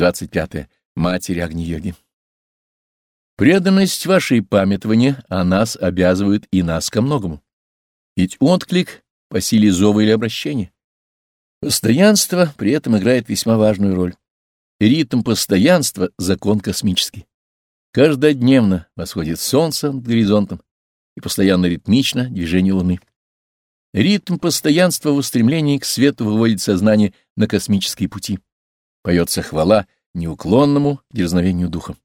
25. Матерь Агни-йоги. Преданность вашей памятования о нас обязывает и нас ко многому. Ведь отклик по силе зова или обращения. Постоянство при этом играет весьма важную роль. Ритм постоянства — закон космический. Каждодневно восходит солнце над горизонтом, и постоянно ритмично движение Луны. Ритм постоянства в устремлении к свету выводит сознание на космические пути. Поется хвала неуклонному дерзновению духа.